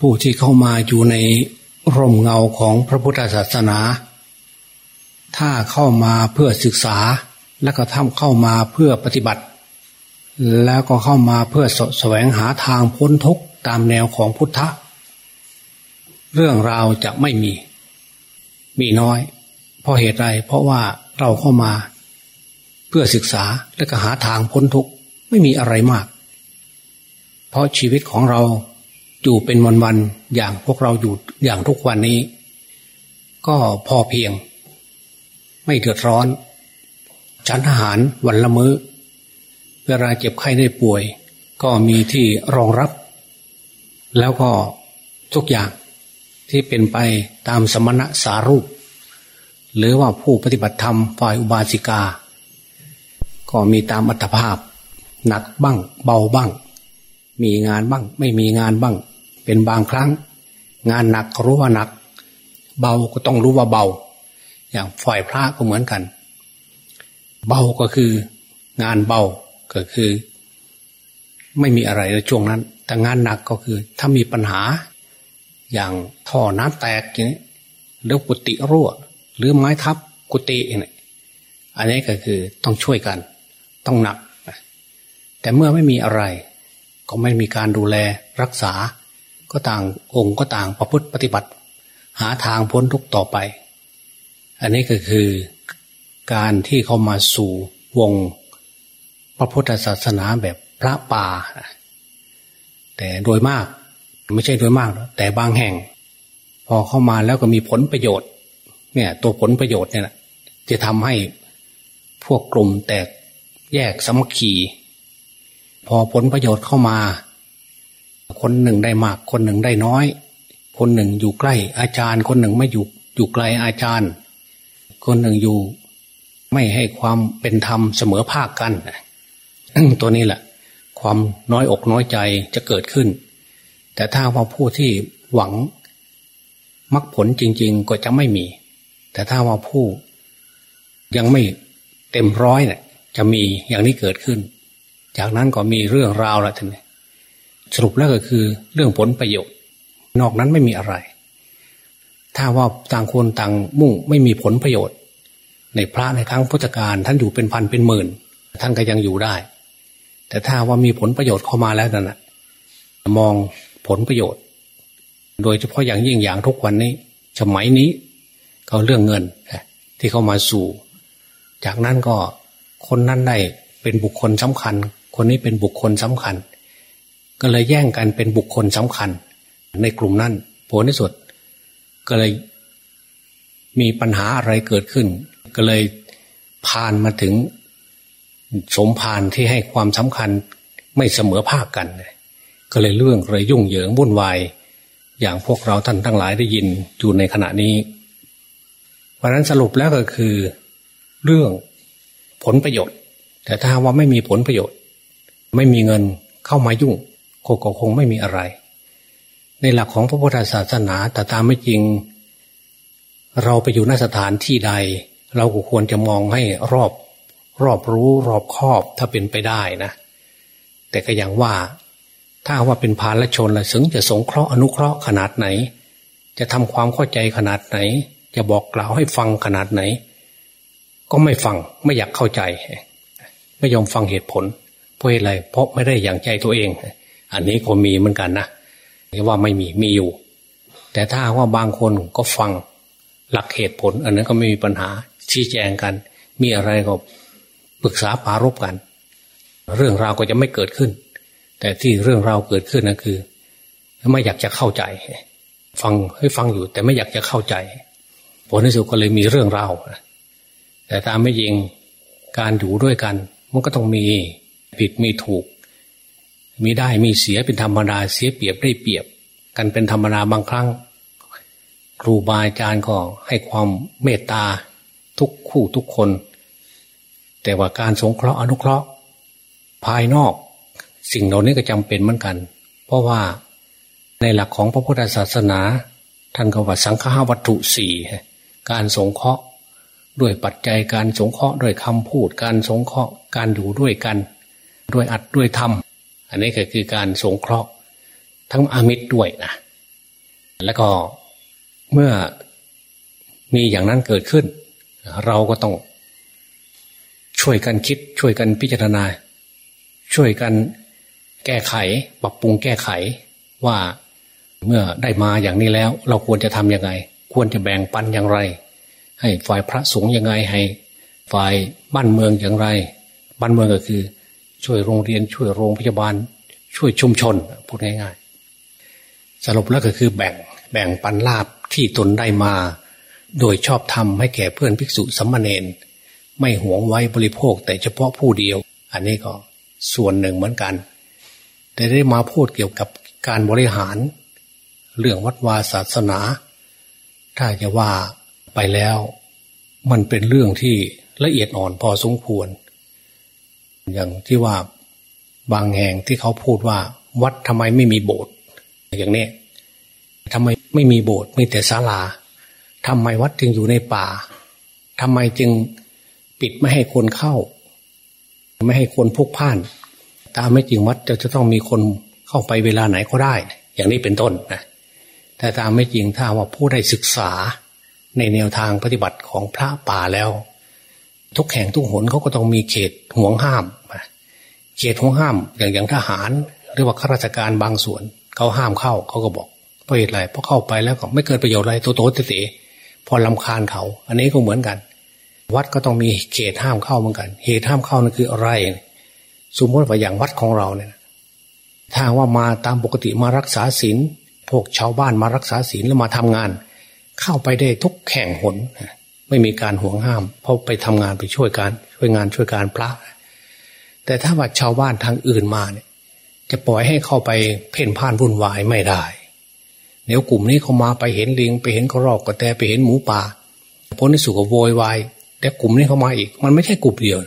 ผู้ที่เข้ามาอยู่ในร่มเงาของพระพุทธศาสนา ถ้าเข้ามาเพื่อศึกษาแล้วก็ทำเข้ามาเพื่อปฏิบัติ แล้วก็เข้ามาเพื่อสแสวงหาทางพ้นทุกข์ตามแนวของพุทธะเรื่องราวจะไม่มี มีน้อย เพราะเหตุไรเพราะว่าเราเข้ามา เพื่อศึกษาและก็หาทางพ้นทุกข์ไม่มีอะไรมาก เพราะชีวิตของเรา อยู่เป็นวันๆอย่างพวกเราอยู่อย่างทุกวันนี้ ก็พอเพียง ไม่เดือดร้อน ฉันอาหารวันละมือ้อ เวลาเจ็บไข้ได้ป่วย ก็มีที่รองรับ แล้วก็ทุกอย่างที่เป็นไปตามสมณะสารูป หรือว่าผู้ปฏิบัติธรรมฝ่ายอุบาสิกา ก็มีตามอัตภาพ หนักบ้าง เบาบ้าง มีงานบ้าง ไม่มีงานบ้าง เป็นบางครั้ง งานหนักรู้ว่าหนัก เบาก็ต้องรู้ว่าเบา อย่างฝ่ายพระก็เหมือนกัน เบาก็คืองานเบาก็คือ ไม่มีอะไรในช่วงนั้น แต่งานหนักก็คือ ถ้ามีปัญหา อย่างท่อน้ำแตกอย่างนี้หรือกุฏิรั่ว หรือไม้ทับกุฏิอย่างนี้อันนี้ก็คือต้องช่วยกัน ต้องหนัก แต่เมื่อไม่มีอะไร ก็ไม่มีการดูแลรักษา ก็ต่างองค์ก็ต่างประพฤติปฏิบัติ หาทางพ้นทุกต่อไป อันนี้ก็คือการที่เขามาสู่วงพระพุทธศาสนาแบบพระป่า แต่โดยมากไม่ใช่โดยมากแต่บางแห่ง พอเข้ามาแล้วก็มีผลประโยชน์ เนี่ย ตัวผลประโยชน์เนี่ยจะทำให้พวกกลุ่มแตกแยกสมัคคีพอผลประโยชน์เข้ามา คนหนึ่งได้มาก คนหนึ่งได้น้อย คนหนึ่งอยู่ใกล้ อาจารย์ คนหนึ่งไม่อยู่อยู่ไกลอาจารย์ คนหนึ่งอยู่ ไม่ให้ความเป็นธรรมเสมอภาคกันตัวนี้แหละ ความน้อยอกน้อยใจจะเกิดขึ้น แต่ถ้าว่าผู้ที่หวังมรรคผลจริง ๆ ก็จะไม่มี แต่ถ้าว่าผู้ ยังไม่เต็มร้อยเนี่ยจะมีอย่างนี้เกิดขึ้น จากนั้นก็มีเรื่องราวละท่าน สรุปแล้วก็คือเรื่องผลประโยชน์ นอกนั้นไม่มีอะไร ถ้าว่าต่างคนต่างมุ่งไม่มีผลประโยชน์ ในพระในครั้งพุทธกาลท่านอยู่เป็นพันเป็นหมื่น ท่านก็ยังอยู่ได้ แต่ถ้าว่ามีผลประโยชน์เข้ามาแล้วนั่นแหะมองผลประโยชน์ โดยเฉพาะอย่างยิ่งอย่างทุกวันนี้สมัยนี้เขาเรื่องเงินที่เข้ามาสู่ จากนั้นก็คนนั้นได้เป็นบุคคลสำคัญ คนนี้เป็นบุคคลสำคัญ ก็เลยแย่งกันเป็นบุคคลสำคัญ ในกลุ่มนั้นผลที่สุด ก็เลยมีปัญหาอะไรเกิดขึ้น ก็เลยผ่านมาถึงสมภารที่ให้ความสำคัญไม่เสมอภาคกัน ก็เลยเรื่องเลยยุ่งเหยิงวุ่นวาย อย่างพวกเราท่านทั้งหลายได้ยินอยู่ในขณะนี้ เพราะนั้นสรุปแล้วก็คือ เรื่องผลประโยชน์ แต่ถ้าว่าไม่มีผลประโยชน์ ไม่มีเงินเข้ามายุ่ง ก็คงไม่มีอะไร ในหลักของพระพุทธศาสนาแต่ตามไม่จริง เราไปอยู่นสถานที่ใด เราก็ควรจะมองให้รอบ รอบรู้รอบครอบถ้าเป็นไปได้นะ แต่ก็อย่างว่า ถ้าว่าเป็นพานและชนละสึงจะสงเคราะห์อนุเคราะห์ขนาดไหน จะทำความเข้าใจขนาดไหน จะบอกกล่าวให้ฟังขนาดไหน ก็ไม่ฟังไม่อยากเข้าใจ ไม่ยอมฟังเหตุผลเพราะอะไรเพราะไม่ได้อย่างใจตัวเอง อันนี้ก็มีเหมือนกันนะว่าไม่มีมีอยู่ แต่ถ้าว่าบางคนก็ฟังหลักเหตุผล อันนั้นก็ไม่มีปัญหาชี้แจงกัน มีอะไรก็ปรึกษาปารบกัน เรื่องราวก็จะไม่เกิดขึ้น แต่ที่เรื่องราวเกิดขึ้นนั่นคือ ไม่อยากจะเข้าใจ ฟังให้ฟังอยู่ แต่ไม่อยากจะเข้าใจ ผลที่สุดก็เลยมีเรื่องราวแต่ตามไม่ยิงการอยู่ด้วยกัน มันก็ต้องมีผิดมีถูก มีได้มีเสียเป็นธรรมดาเสียเปรียบได้เปรียบ กันเป็นธรรมดาบางครั้ง ครูบาอาจารย์ก็ให้ความเมตตาทุกคู่ทุกคน แต่ว่าการสงเคราะห์อนุเคราะห์ ภายนอก สิ่งเหล่านี้ก็จำเป็นเหมือนกัน เพราะว่าในหลักของพระพุทธศาสนา ท่านก็ว่าสังฆาวัตถุสี่การสงเคราะห์ด้วยปัจจัยการสงเคราะห์ด้วยคำพูดการสงเคราะห์การอยู่ด้วยกัน ด้วยอัดด้วยธรรม อันนี้ก็คือการสงเคราะห์ทั้งอามิตรด้วยนะแล้วก็เมื่อมีอย่างนั้นเกิดขึ้น เราก็ต้องช่วยกันคิด ช่วยกันพิจารณา ช่วยกันแก้ไข ปรับปรุงแก้ไขว่าเมื่อได้มาอย่างนี้แล้ว เราควรจะทำยังไง ควรจะแบ่งปันอย่างไร ให้ฝ่ายพระสงฆ์ยังไงให้ ฝ่ายบ้านเมืองอย่างไร บ้านเมืองก็คือ ช่วยโรงเรียน ช่วยโรงพยาบาล ช่วยชุมชนพูดง่ายๆสรุปแล้วก็คือแบ่งแบ่งปันลาบที่ตนได้มา โดยชอบทำให้แก่เพื่อนภิกษุสัมมาเนนไม่หวงไว้บริโภคแต่เฉพาะผู้เดียว อันนี้ก็ส่วนหนึ่งเหมือนกัน แต่ได้มาพูดเกี่ยวกับการบริหาร เรื่องวัดวาศาสนา ถ้าจะว่าไปแล้ว มันเป็นเรื่องที่ละเอียดอ่อนพอสมควร อย่างที่ว่าบางแห่งที่เขาพูดว่า วัดทำไมไม่มีโบสถ์อย่างนี้ทำไมไม่มีโบสถ์มีแต่ศาลาทำไมวัดจึงอยู่ในป่าทำไมจึงปิดไม่ให้คนเข้า ไม่ให้คนพกผ่าน ตามไม่จริงวัดจะจะต้องมีคนเข้าไปเวลาไหนก็ได้ อย่างนี้เป็นต้นนะแต่ตามไม่จริงถ้าว่าผู้ได้ศึกษาในแนวทางปฏิบัติของพระป่าแล้ว ทุกแห่งทุกหนเขาก็ต้องมีเขตห่วงห้าม เขตห่วงห้ามอย่างอย่างทหาร หรือว่าข้าราชการบางส่วนเขาห้ามเข้าเขาก็บอกเพราะเหตุไรเพราะเข้าไปแล้วก็ไม่เกิดประโยชน์อะไรโตโตเตะพอลำคาญเขา อันนี้ก็เหมือนกัน วัดก็ต้องมีเขตห้ามเข้าเหมือนกัน เหตุห้ามเข้านั่นคืออะไร สมมติว่าอย่างวัดของเราเนี่ยถ้าว่ามาตามปกติมารักษาศีลพวกชาวบ้านมารักษาศีลแล้วมาทำงาน เข้าไปได้ทุกแข่งหน ไม่มีการห่วงห้ามเพราะไปทำงานไปช่วยการช่วยงานช่วยการพระ แต่ถ้าว่าชาวบ้านทางอื่นมาเนี่ย จะปล่อยให้เข้าไปเพ่นพ่านวุ่นวายไม่ได้เดี๋ยวกลุ่มนี้เขามาไปเห็นลิงไปเห็นกระรอกกระแตไปเห็นหมูป่าพ้นที่สุกโวยวายแต่กลุ่มนี้เขามาอีก มันไม่ใช่กลุ่มเดียว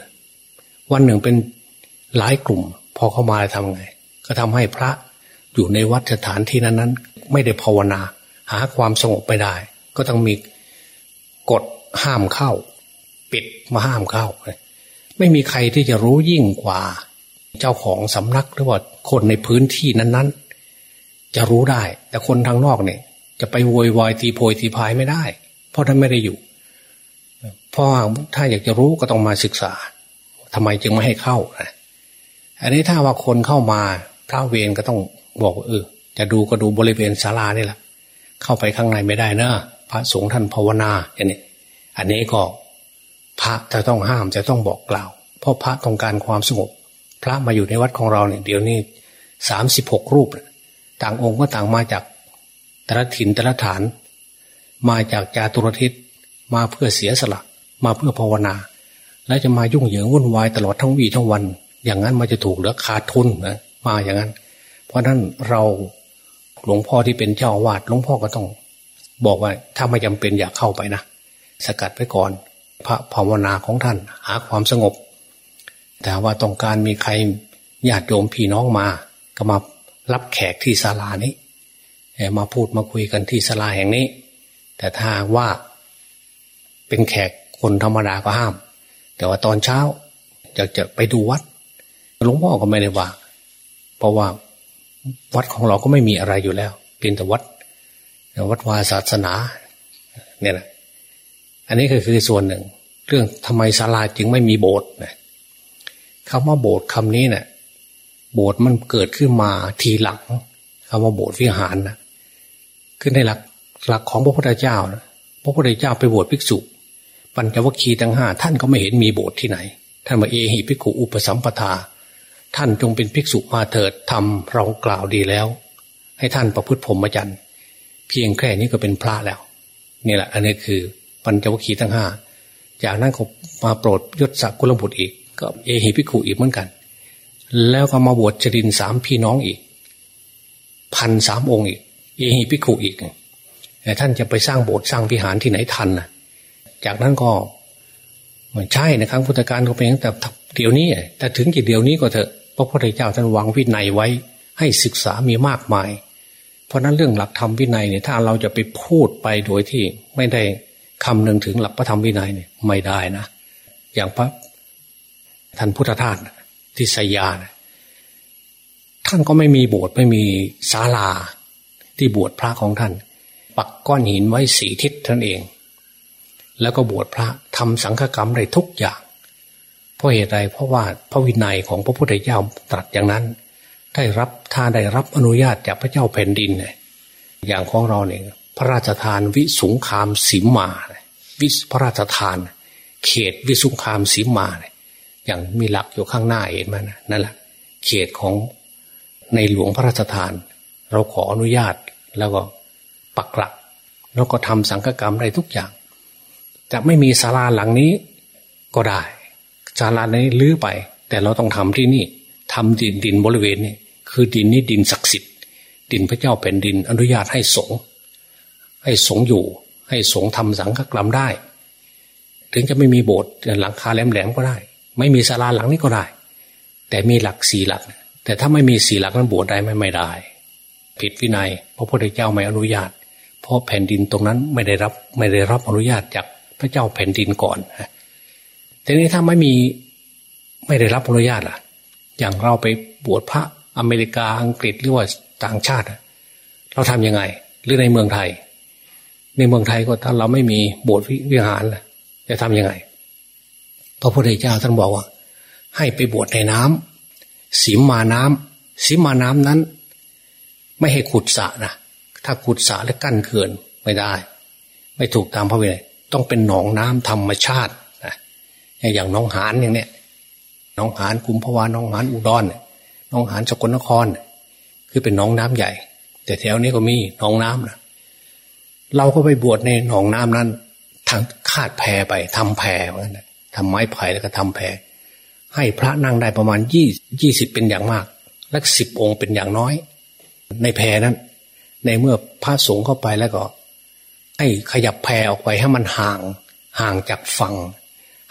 วันหนึ่งเป็นหลายกลุ่ม พอเข้ามาทำไง ก็ทำให้พระอยู่ในวัดสถานที่นั้นนั้นไม่ได้ภาวนา หาความสงบไปได้ ก็ต้องมีกฎห้ามเข้า ปิดมาห้ามเข้า ไม่มีใครที่จะรู้ยิ่งกว่า เจ้าของสำนักหรือว่าคนในพื้นที่นั้น ๆ จะรู้ได้ แต่คนทางนอกเนี่ย จะไปโวยวายตีโพยตีพายไม่ได้ เพราะท่านไม่ได้อยู่เพราะถ้าอยากจะรู้ก็ต้องมาศึกษาทำไมจึงไม่ให้เข้านะอันนี้ถ้าว่าคนเข้ามาพระเวรก็ต้องบอกเออจะดูก็ดูบริเวณศาลานี่แหละเข้าไปข้างในไม่ได้นะพระสงฆ์ท่านภาวนาอย่างนี้อันนี้ก็ พระจะต้องห้ามจะต้องบอกกล่าว เพราะพระต้องการความสงบ พระมาอยู่ในวัดของเราเนี่ยเดี๋ยวนี้สามสิบหกรูป ต่างองค์ก็ต่างมาจากแต่ละถิ่นแต่ละฐาน มาจากจาตุรทิศมาเพื่อเสียสละ มาเพื่อภาวนา แล้วจะมายุ่งเหยิงวุ่นวายตลอดทั้งวีทั้งวัน อย่างนั้นมันจะถูกเหลือขาดทุนนะมาอย่างนั้น เพราะนั้นเราหลวงพ่อที่เป็นเจ้าวาดหลวงพ่อก็ต้อง บอกว่าถ้าไม่จำเป็นอย่าเข้าไปนะสกัดไว้ก่อน พระภาวนาของท่าน หาความสงบ แต่ว่าต้องการมีใครญาติโยมพี่น้องมา ก็มารับแขกที่ศาลานี้มาพูดมาคุยกันที่ศาลาแห่งนี้ แต่ถ้าว่าเป็นแขกคนธรรมดาก็ห้าม แต่ว่าตอนเช้าอยากจะไปดูวัดหลวงพ่อก็ไม่ได้ว่า เพราะว่าวัดของเราก็ไม่มีอะไรอยู่แล้ว เป็นแต่วัดวัดวาศาสนา เนี่ยนะ อันนี้ก็คือส่วนหนึ่ง เรื่องทำไมศาลาจึงไม่มีโบสถ์นะคำว่าโบสถ์คำนี้เนะ่ยโบสถ์มันเกิดขึ้นมาทีหลังคำว่าโบสถ์วิหารนะขึ้นในหลักหลักของพระพุทธเจ้านะพระพุทธเจ้าไปบวชภิกษุปัญจวัคคีย์ทั้งห้าท่านก็ไม่เห็นมีโบสถ์ที่ไหน ท่านมาเอหิภิกขุอุปสัมปทา ท่านจงเป็นภิกษุมาเถิดทำเรากล่าวดีแล้ว ให้ท่านประพฤติพรหมจรรย์พียงแค่นี้ก็เป็นพระแล้วนี่แหละ อันนี้คือ ปัญจวัคคีย์ทั้งห้าจากนั้นก็มาโปรดยศศักดิ์กุลบุตรอีก ก็เอหิพิขุอีกเหมือนกัน แล้วก็มาบวชจรินสามพี่น้องอีกพันสามองค์อีก เอหิพิขุอีกแต่ท่านจะไปสร้างโบสถ์สร้างพิหารที่ไหนทันนะจากนั้นก็เหมือนใช่นะครับพุทธการก็เป็นแต่เดี๋ยวนี้แต่ถึงกี่เดี๋ยวนี้ก็เถอะพระพุทธเจ้าท่านวางวินัยไว้ ให้ศึกษามีมากมาย เพราะนั้นเรื่องหลักธรรมวินัยเนี่ยถ้าเราจะไปพูดไปโดยที่ไม่ได้ คำนึงถึงหลักพระธรรมวินัยเนี่ยไม่ได้นะ อย่างพระท่านพุทธทาสที่สยานท่านก็ไม่มีโบสถ์ไม่มีศาลาที่บวชพระของท่าน ปักก้อนหินไว้สีทิศท่านเอง แล้วก็บวชพระทำสังฆกรรมได้ทุกอย่าง เพราะเหตุใดเพราะว่าพระวินัยของพระพุทธเจ้าตรัสอย่างนั้น ได้รับถ้าได้รับอนุญาตจากพระเจ้าแผ่นดินเนี่ยอย่างของเราเนี่ยพระราชทานวิสุงคามสิมมา วิพระราชทาน เขตวิสุงคามสิมาเนี่ยอย่างมีหลักอยู่ข้างหน้าเห็นไหมนะนั่นแหละเขตของในหลวงพระราชทาน เราขออนุญาตแล้วก็ปักหลัก แล้วก็ทำสังฆกรรมได้ทุกอย่าง จะไม่มีศาลาหลังนี้ก็ได้ศาลานี้ลื้อไป แต่เราต้องทำที่นี่ทำดินดินบริเวณนี้คือดินนี้ดินศักดิ์สิทธิ์ดินพระเจ้าแผ่นดินอนุญาตให้สงให้สงอยู่ ให้สงฆ์ทำสังฆกรรมได้ ถึงจะไม่มีโบสถ์หลังคาแหลมๆก็ได้ ไม่มีศาลาหลังนี้ก็ได้ แต่มีหลักสี่หลัก แต่ถ้าไม่มีสี่หลักนั้นบวชได้ไม่ไม่ได้ ผิดวินัยพระพุทธเจ้าไม่อนุญาต เพราะแผ่นดินตรงนั้นไม่ได้รับไม่ได้รับอนุญาตจากพระเจ้าแผ่นดินก่อนทีนี้ถ้าไม่มีไม่ได้รับอนุญาตล่ะ อย่างเราไปบวชพระอเมริกาอังกฤษหรือว่าต่างชาติ เราทํำยังไง หรือในเมืองไทย ในเมืองไทยก็ถ้าเราไม่มีโบสถ์วิหารจะทํำยังไงพระพุทธเจ้าท่านบอกว่า ให้ไปบวชในน้ำสีมาน้ำสีมาน้ำนั้น ไม่ให้ขุดสระนะถ้าขุดสระและกั้นเขื่อนไม่ได้ ไม่ถูกตามพระวินัยต้องเป็นหนองน้ำธรรมชาตินะอย่างน้องหานอย่างเนี้ยน้องหานกุมภาวาน้องหานอุดรน้องหานสกลนคร คือเป็นหนองน้ำใหญ่ แต่แถวนี้ก็มีหนองน้ำนะ เราก็ไปบวชในหนองน้ำนั้นทางคาดแพไปทำแพเหมือนกันทำไม้ไผ่แล้วก็ทำแพให้พระนั่งได้ประมาณยี่ยี่สิบเป็นอย่างมาก และสิบองค์เป็นอย่างน้อย ในแพนั้น ในเมื่อพระสงฆ์เข้าไปแล้วก็ ให้ขยับแพออกไปให้มันห่าง ห่างจากฝั่ง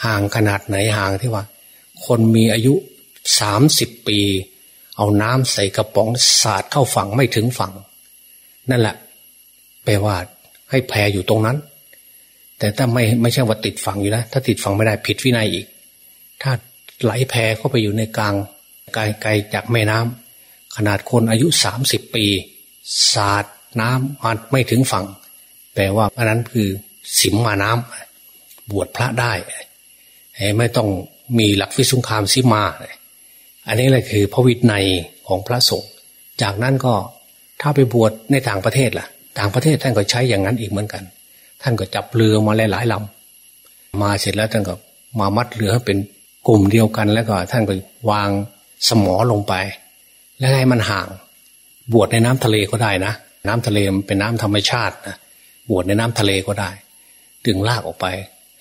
ห่างขนาดไหนห่างที่ว่า คนมีอายุสามสิบปี เอาน้ำใส่กระป๋องสาดเข้าฝั่งไม่ถึงฝั่ง นั่นแหละแปลว่า ให้แพอยู่ตรงนั้น แต่ถ้าไม่ไม่ใช่ว่าติดฝังอยู่นะ ถ้าติดฝังไม่ได้ผิดวินัยอีก ถ้าไหลแพเข้าไปอยู่ในกลางไกลไกลจากแม่น้ำขนาดคนอายุสามสิบปี สาดน้ำมันไม่ถึงฝั่ง แปลว่าอันนั้นคือสิมมาน้ำบวชพระได้ไม่ต้องมีหลักวิสุงคามสิมา อันนี้แหละคือพระวินัยของพระสงฆ์จากนั้นก็ถ้าไปบวชในต่างประเทศล่ะ ต่างประเทศท่านก็ใช้อย่างนั้นอีกเหมือนกัน ท่านก็จับเรือมาหลายๆลำมาเสร็จแล้วท่านก็มามัดเรือให้เป็นกลุ่มเดียวกันแล้วก็ท่านก็วางสมอลงไป แล้วให้มันห่าง บวชในน้ำทะเลก็ได้นะ น้ำทะเลมันเป็นน้ำธรรมชาตินะบวชในน้ำทะเลก็ได้ดึงลากออกไป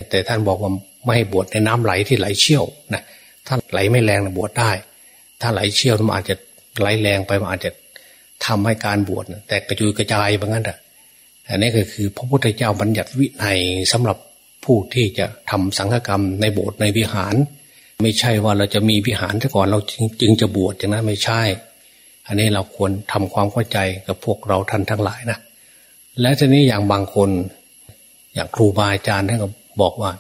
แต่ท่านบอกว่าไม่ให้บวชในน้ำไหลที่ไหลเชี่ยวนะถ้าไหลไม่แรงนะบวชได้ ถ้าไหลเชี่ยวมันอาจจะไหลแรงไปมันอาจจะ ทำให้การบวชแต่กระจุยกระจายแบบนั้นอะอันนี้ก็คือพระพุทธเจ้าบัญญัติวินัยสำหรับผู้ที่จะทำสังฆกรรมในโบสถ์ในวิหาร ไม่ใช่ว่าเราจะมีวิหารซะก่อนเราจึงจะบวชอย่างนั้นไม่ใช่ อันนี้เราควรทำความเข้าใจกับพวกเราท่านทั้งหลายนะและทีนี้อย่างบางคน อย่างครูบาอาจารย์ท่านก็บอกว่า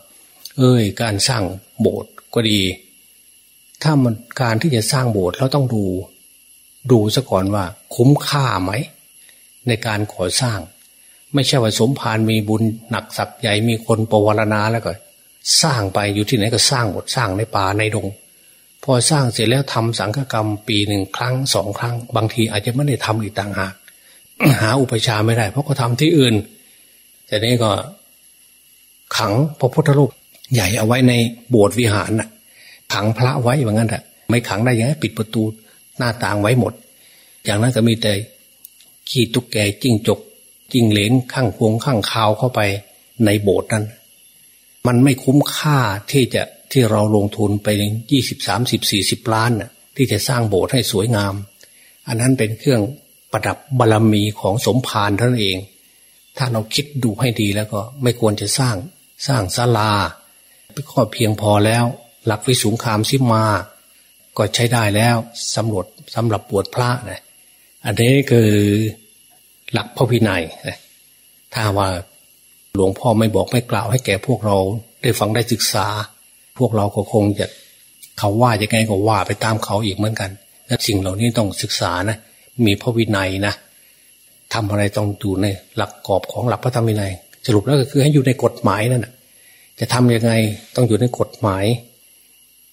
เอ้ย การสร้างโบสถ์ก็ดี ถ้ามันการที่จะสร้างโบสถ์เราต้องดู ดูซะก่อนว่า คุ้มค่าไหม ในการก่อสร้าง ไม่ใช่ว่าสมภารมีบุญหนักสักใหญ่มีคนประวรณาแล้วก็สร้างไปอยู่ที่ไหนก็สร้างหมดสร้างในป่าในดง พอสร้างเสร็จแล้วทำสังฆกรรมปีหนึ่งครั้งสองครั้ง บางทีอาจจะไม่ได้ทำอีกต่างหากหาอุปชาไม่ได้ เพราะก็ทำที่อื่น แต่นี้ก็ขังพระพุทธรูปใหญ่เอาไว้ในโบสถ์วิหารน่ะ ขังพระไว้อย่างนั้นแหละไม่ขังได้ยังไงปิดประตู หน้าต่างไว้หมด อย่างนั้นก็มีแต่ขี้ตุ๊กแกจิ้งจกจิ้งเหลนข้างพวงข้างคาวเข้าไปในโบสถ์นั้น มันไม่คุ้มค่าที่จะที่เราลงทุนไปยี่สิบสามสิบสี่สิบล้านน่ะ ที่จะสร้างโบสถ์ให้สวยงาม อันนั้นเป็นเครื่องประดับบารรมีของสมภารท่านเอง ถ้าเราคิดดูให้ดีแล้วก็ไม่ควรจะสร้างสร้างศาลาก็เพียงพอแล้ว หลักวิสุงคามซิมา ก็ใช้ได้แล้วสำรวจสำหรับปวดพระนะอันนี้คือหลักพระวินัยถ้าว่าหลวงพ่อไม่บอกไม่กล่าวให้แก่พวกเราได้ฟังได้ศึกษา พวกเราก็คงจะเขาว่าจะไงก็ว่าไปตามเขาอีกเหมือนกัน และสิ่งเหล่านี้ต้องศึกษานะ มีพระวินัยนะทำอะไรต้องอยู่ในหลักกรอบของหลักพระธรรมวินัย สรุปแล้วก็คือให้อยู่ในกฎหมายนั่นแหะจะทํำยังไงต้องอยู่ในกฎหมาย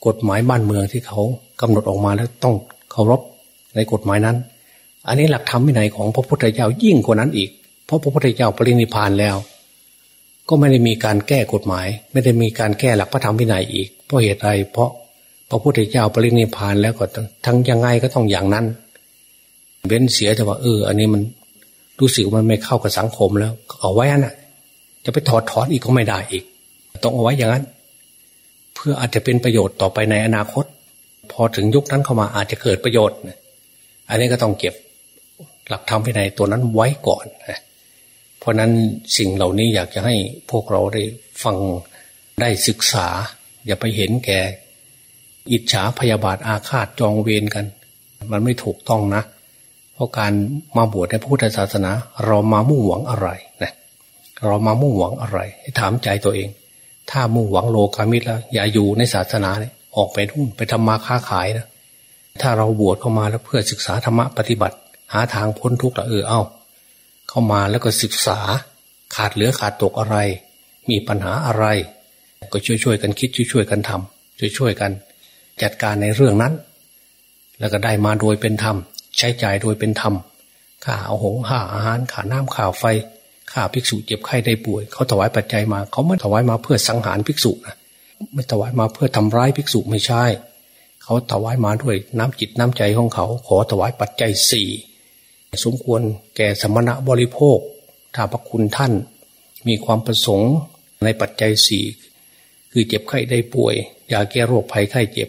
กฎหมายบ้านเมืองที่เขากำหนดออกมาแล้วต้องเคารพในกฎหมายนั้น อันนี้หลักธรรมวินัยของพระพุทธเจ้ายิ่งกว่านั้นอีก เพราะพระพุทธเจ้าปรินิพานแล้ว ก็ไม่ได้มีการแก้กฎหมาย ไม่ได้มีการแก้หลักพระธรรมวินัยอีก เพราะเหตุใดเพราะพระพุทธเจ้าปรินิพานแล้วก็ทั้งยังไงก็ต้องอย่างนั้น เว้นเสียแต่ว่าเออ อันนี้มันรู้สึกมันไม่เข้ากับสังคมแล้วเอาไว้น่ะ จะไปถอดถอนอีกก็ไม่ได้อีก ต้องเอาไว้อย่างนั้น เพื่ออาจจะเป็นประโยชน์ต่อไปในอนาคต พอถึงยุคนั้นเข้ามาอาจจะเกิดประโยชน์ อันนี้ก็ต้องเก็บหลักธรรมวินัยตัวนั้นไว้ก่อน เพราะนั้นสิ่งเหล่านี้อยากจะให้พวกเราได้ฟังได้ศึกษา อย่าไปเห็นแก่ อิจฉาพยาบาทอาฆาตจองเวรกัน มันไม่ถูกต้องนะ เพราะการมาบวชในพุทธศาสนา เรามามุ่งหวังอะไรนะเรามามุ่งหวังอะไร ให้ถามใจตัวเอง ถ้ามุ่งหวังโลกามิตรแล้ว อย่าอยู่ในศาสนาเนี่ยออกไปทุ่นไปทำมาค้าขายนะถ้าเราบวชเข้ามาแล้วเพื่อศึกษาธรรมะปฏิบัติ หาทางพ้นทุกข์ละเออเอาเข้ามาแล้วก็ศึกษาขาดเหลือขาดตกอะไร มีปัญหาอะไร ก็ช่วยๆกันคิดช่วยๆกันทำช่วยๆกัน จัดการในเรื่องนั้น แล้วก็ได้มาโดยเป็นธรรม ใช้จ่ายโดยเป็นธรรมค่าเอาหงค่าอาหารค่าน้ำค่าไฟ ค่าภิกษุเจ็บไข้ได้ป่วย เขาถวายปัจจัยมา เขาไม่ถวายมาเพื่อสังหารภิกษุนะไม่ถวายมาเพื่อทำร้ายภิกษุไม่ใช่ เขาถวายมาด้วยน้ำจิตน้ำใจของเขา ขอถวายปัจจัยสี่สมควรแก่สมณะบริโภค ถ้าพระคุณท่าน มีความประสงค์ในปัจจัยสี่คือเจ็บไข้ได้ป่วยยาแก้โรคภัยไข้เจ็บ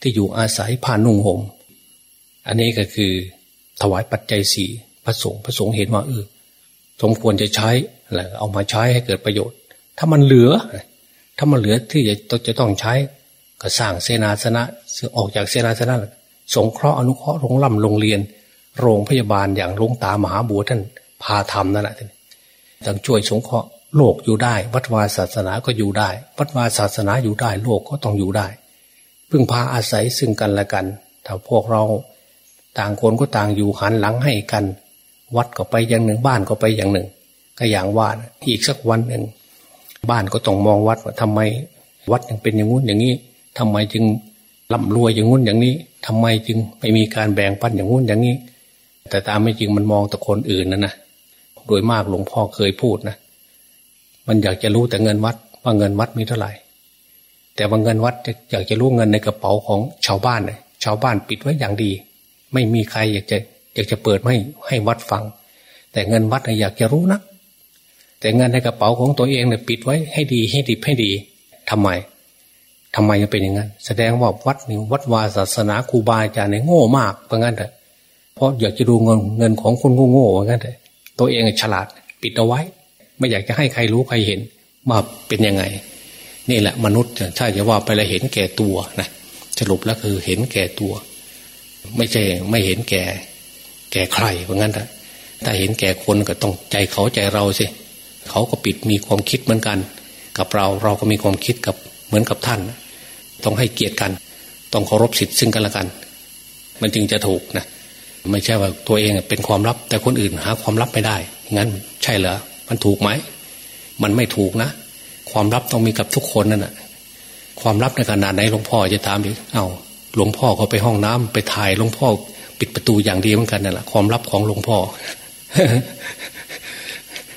ที่อยู่อาศัยผ่านนุ่งหม่มอันนี้ก็คือถวายปัจจัยสี่พระสงฆ์พระสงฆ์เห็นว่าเออ สมควรจะใช้อะไรเอามาใช้ให้เกิดประโยชน์ ถ้ามันเหลือ ถ้ามันเหลือที่จะจะต้องใช้ ก็สร้างเสนาสนะออกจากเสนาสนะสงเคราะห์อนุเคราะห์โรงล่ำโรงเรียน โรงพยาบาลอย่างลงตามหาบัวท่านพาทำนั่นแหละท่านต้องช่วยสงเคราะห์โลกอยู่ได้ วัดวาศาสนาก็อยู่ได้ วัดวาศาสนาอยู่ได้ โลกก็ต้องอยู่ได้ พึ่งพาอาศัยซึ่งกันและกัน ถ้าพวกเราต่างคนก็ต่างอยู่หันหลังให้กัน วัดก็ไปอย่างหนึ่ง บ้านก็ไปอย่างหนึ่ง ก็อย่างว่าอีกสักวันหนึ่งบ้านก็ต้องมองวัดว่าทำไม วัดยังเป็นอย่างงู้นอย่างนี้ทำไมจึงร่ำรวยอย่างงู้นอย่างนี้ทำไมจึงไม่มีการแบ่งปันอย่างงู้นอย่างนี้ แต่ตามไม่จริงมันมองแต่คนอื่นนะนะโดยมากหลวงพ่อเคยพูดนะมันอยากจะรู้แต่เงินวัดว่าเงินวัดมีเท่าไหร่ แต่ว่าเงินวัดอยากจะรู้เงินในกระเป๋าของชาวบ้านเลยชาวบ้านปิดไว้อย่างดี ไม่มีใครอยากจะ อยากจะเปิดให้ให้วัดฟัง แต่เงินวัดอยากจะรู้นะแต่เงินในกระเป๋าของตัวเองเนี่ยปิดไว้ให้ดีให้ดีให้ดีทำไมทำไมจะเป็นอย่างนั้น แสดงว่าวัดนี่วัดวาศาสนาครูบาอาจารย์เนี่ยโง่มากเพราะงั้นเถอะเพราะอยากจะดูเงินเงินของคนโง่ๆเพราะงั้นเถอะตัวเองฉลาดปิดเอาไว้ ไม่อยากจะให้ใครรู้ใครเห็นว่าเป็นยังไง นี่แหละมนุษย์ถ้าจะว่าไปแล้วเห็นแก่ตัวนะสรุปแล้วคือเห็นแก่ตัว ไม่ใช่ไม่เห็นแก่ แก่ใครเพราะงั้นถ้าเห็นแก่คนก็ต้องใจเขาใจเราสิเขาก็ปิดมีความคิดเหมือนกัน กับเราเราก็มีความคิดกับเหมือนกับท่าน ต้องให้เกียรติกัน ต้องเคารพสิทธิ์ซึ่งกันและกัน มันจึงจะถูกนะไม่ใช่ว่าตัวเองเป็นความลับ แต่คนอื่นหาความลับไม่ได้ งั้นใช่เหรอมันถูกไหมมันไม่ถูกนะ ความลับต้องมีกับทุกคนนั่นแหะความลับในขนาดไหนหลวงพ่อจะถามอีกเอา้าหลวงพ่อเขาไปห้องน้ำไปถ่ายหลวงพ่อ ปิดประตูอย่างดีเหมือนกันนั่นแหละความลับของหลวงพ่อ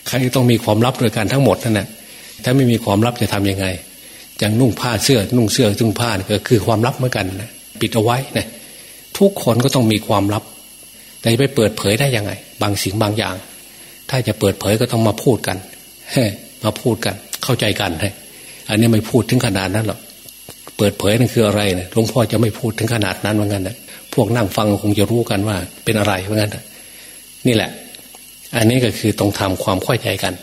ใครต้องมีความลับโดยการทั้งหมดนั่นแหละถ้าไม่มีความลับจะทํำยังไงอย่างนุ่งผ้าเสื้อ นุ่งเสื้อนุ่งผ้าก็คือความลับเหมือนกันนะปิดเอาไว้นะทุกคนก็ต้องมีความลับ แต่ไปเปิดเผยได้ยังไง บางสิ่งบางอย่าง ถ้าจะเปิดเผยก็ต้องมาพูดกันมาพูดกัน เข้าใจกันให้อันนี้ไม่พูดถึงขนาดนั้นหรอกเปิดเผยนั่นคืออะไรเนี่ยหลวงพ่อจะไม่พูดถึงขนาดนั้นเหมือนกันนะ พวกนั่งฟังคงจะรู้กันว่า เป็นอะไรเหมือนกันนี่แหละ อันนี้ก็คือต้องทำความเข้าใจกัน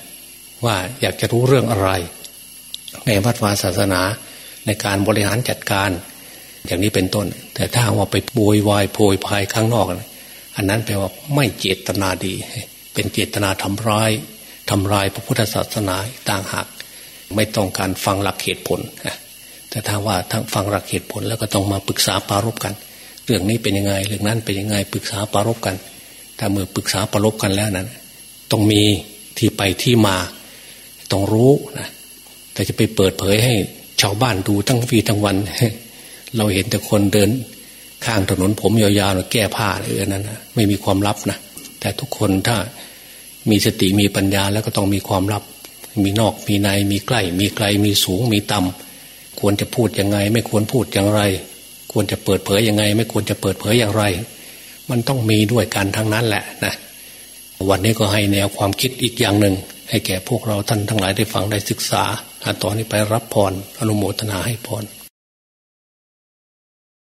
ว่าอยากจะรู้เรื่องอะไร ในวัดวาศาสนาในการบริหารจัดการ อย่างนี้เป็นต้น แต่ถ้าว่าไปโวยวายโพยพายข้างนอกอันนั้นแปลว่าไม่เจตนาดี เป็นเจตนาทำร้ายทำลายพระพุทธศาสนาต่างหากไม่ต้องการฟังหลักเหตุผลแต่ถ้าว่าทั้งฟังหลักเหตุผลแล้วก็ต้องมาปรึกษาปารบกัน เรื่องนี้เป็นยังไง เรื่องนั้นเป็นยังไงปรึกษาปรบกัน ถ้าเมื่อปรึกษาปรบกันแล้วนั้นต้องมีที่ไปที่มา ต้องรู้นะแต่จะไปเปิดเผยให้ชาวบ้านดูทั้งวีทั้งวัน เราเห็นแต่คนเดิน ข้างถนนผมยาวๆแก้ผ้าอะไรนั้นนะไม่มีความลับนะแต่ทุกคนถ้ามีสติมีปัญญาแล้วก็ต้องมีความลับ มีนอกมีในมีใกล้ มีไกลมีสูงมีต่ำควรจะพูดยังไง ไม่ควรพูดอย่างไร ควรจะเปิดเผยยังไง ไม่ควรจะเปิดเผยอย่างไร มันต้องมีด้วยกันทั้งนั้นแหละนะวันนี้ก็ให้แนวความคิดอีกอย่างหนึ่ง ให้แก่พวกเราท่านทั้งหลายได้ฟังได้ศึกษาตอนนี้ไปรับพรอนุโมทนาให้พร